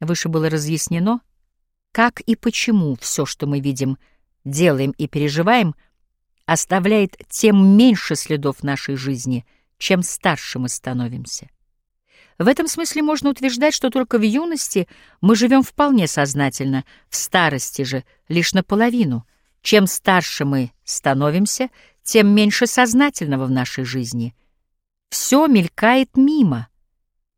Выше было разъяснено, как и почему все, что мы видим, делаем и переживаем, оставляет тем меньше следов нашей жизни, чем старше мы становимся. В этом смысле можно утверждать, что только в юности мы живем вполне сознательно, в старости же лишь наполовину. Чем старше мы становимся, тем меньше сознательного в нашей жизни. Все мелькает мимо,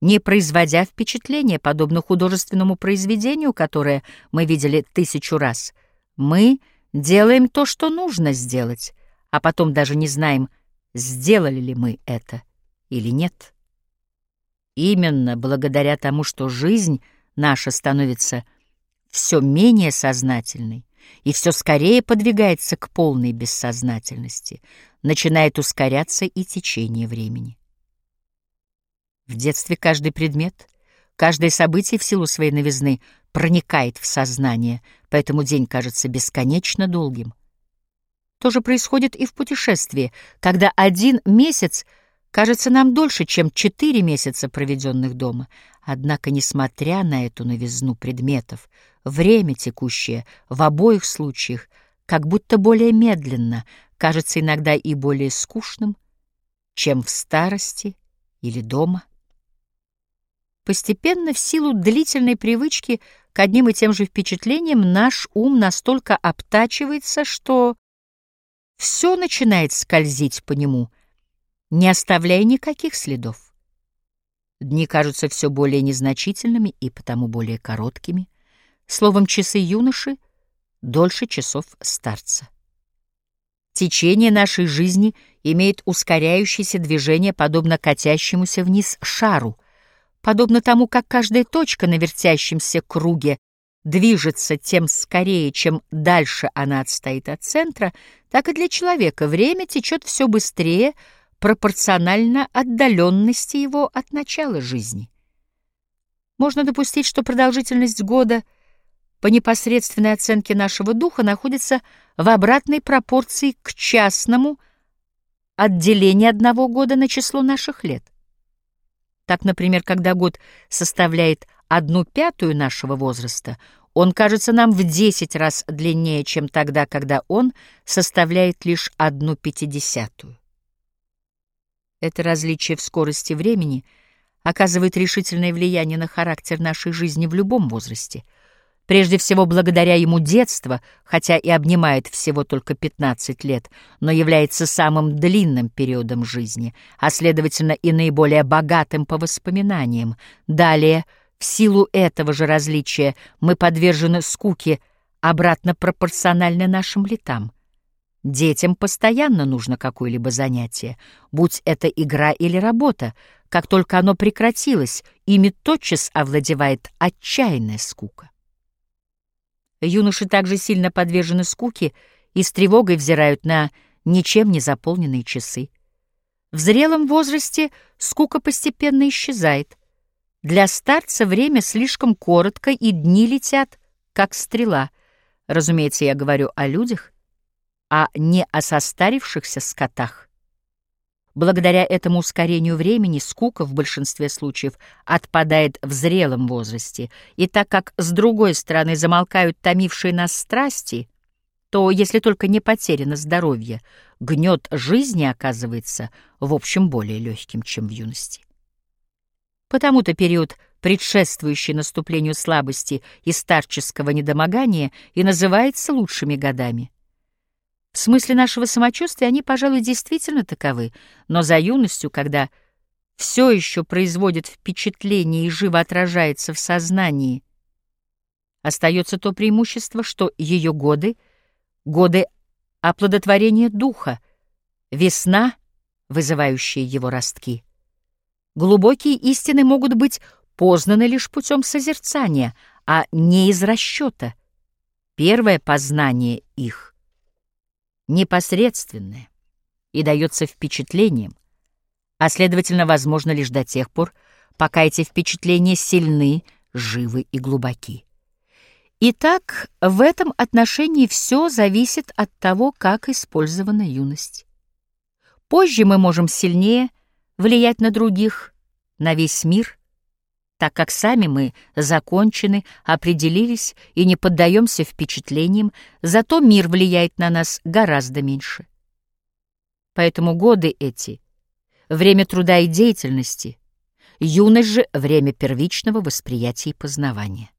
не производя впечатления, подобно художественному произведению, которое мы видели тысячу раз. Мы делаем то, что нужно сделать, а потом даже не знаем, сделали ли мы это или нет. Именно благодаря тому, что жизнь наша становится все менее сознательной и все скорее подвигается к полной бессознательности, начинает ускоряться и течение времени. В детстве каждый предмет, каждое событие в силу своей новизны проникает в сознание, поэтому день кажется бесконечно долгим. То же происходит и в путешествии, когда один месяц кажется нам дольше, чем четыре месяца, проведенных дома. Однако, несмотря на эту новизну предметов, время текущее в обоих случаях как будто более медленно, кажется иногда и более скучным, чем в старости или дома. Постепенно, в силу длительной привычки к одним и тем же впечатлениям, наш ум настолько обтачивается, что все начинает скользить по нему, не оставляя никаких следов. Дни кажутся все более незначительными и потому более короткими. Словом, часы юноши дольше часов старца. Течение нашей жизни имеет ускоряющееся движение, подобно катящемуся вниз шару, Подобно тому, как каждая точка на вертящемся круге движется тем скорее, чем дальше она отстоит от центра, так и для человека время течет все быстрее, пропорционально отдаленности его от начала жизни. Можно допустить, что продолжительность года по непосредственной оценке нашего духа находится в обратной пропорции к частному отделению одного года на число наших лет. Так, например, когда год составляет одну пятую нашего возраста, он кажется нам в десять раз длиннее, чем тогда, когда он составляет лишь одну пятидесятую. Это различие в скорости времени оказывает решительное влияние на характер нашей жизни в любом возрасте — Прежде всего, благодаря ему детство, хотя и обнимает всего только 15 лет, но является самым длинным периодом жизни, а, следовательно, и наиболее богатым по воспоминаниям. Далее, в силу этого же различия, мы подвержены скуке, обратно пропорционально нашим летам. Детям постоянно нужно какое-либо занятие, будь это игра или работа. Как только оно прекратилось, ими тотчас овладевает отчаянная скука. Юноши также сильно подвержены скуке и с тревогой взирают на ничем не заполненные часы. В зрелом возрасте скука постепенно исчезает. Для старца время слишком коротко, и дни летят, как стрела. Разумеется, я говорю о людях, а не о состарившихся скотах. Благодаря этому ускорению времени скука в большинстве случаев отпадает в зрелом возрасте, и так как с другой стороны замолкают томившие нас страсти, то, если только не потеряно здоровье, гнет жизни оказывается в общем более легким, чем в юности. Потому-то период, предшествующий наступлению слабости и старческого недомогания, и называется лучшими годами. В смысле нашего самочувствия они, пожалуй, действительно таковы, но за юностью, когда все еще производит впечатление и живо отражается в сознании, остается то преимущество, что ее годы — годы оплодотворения духа, весна, вызывающая его ростки. Глубокие истины могут быть познаны лишь путем созерцания, а не из расчета. Первое познание их непосредственное и дается впечатлением, а, следовательно, возможно лишь до тех пор, пока эти впечатления сильны, живы и глубоки. Итак, в этом отношении все зависит от того, как использована юность. Позже мы можем сильнее влиять на других, на весь мир, так как сами мы закончены, определились и не поддаемся впечатлениям, зато мир влияет на нас гораздо меньше. Поэтому годы эти — время труда и деятельности, юность же — время первичного восприятия и познавания.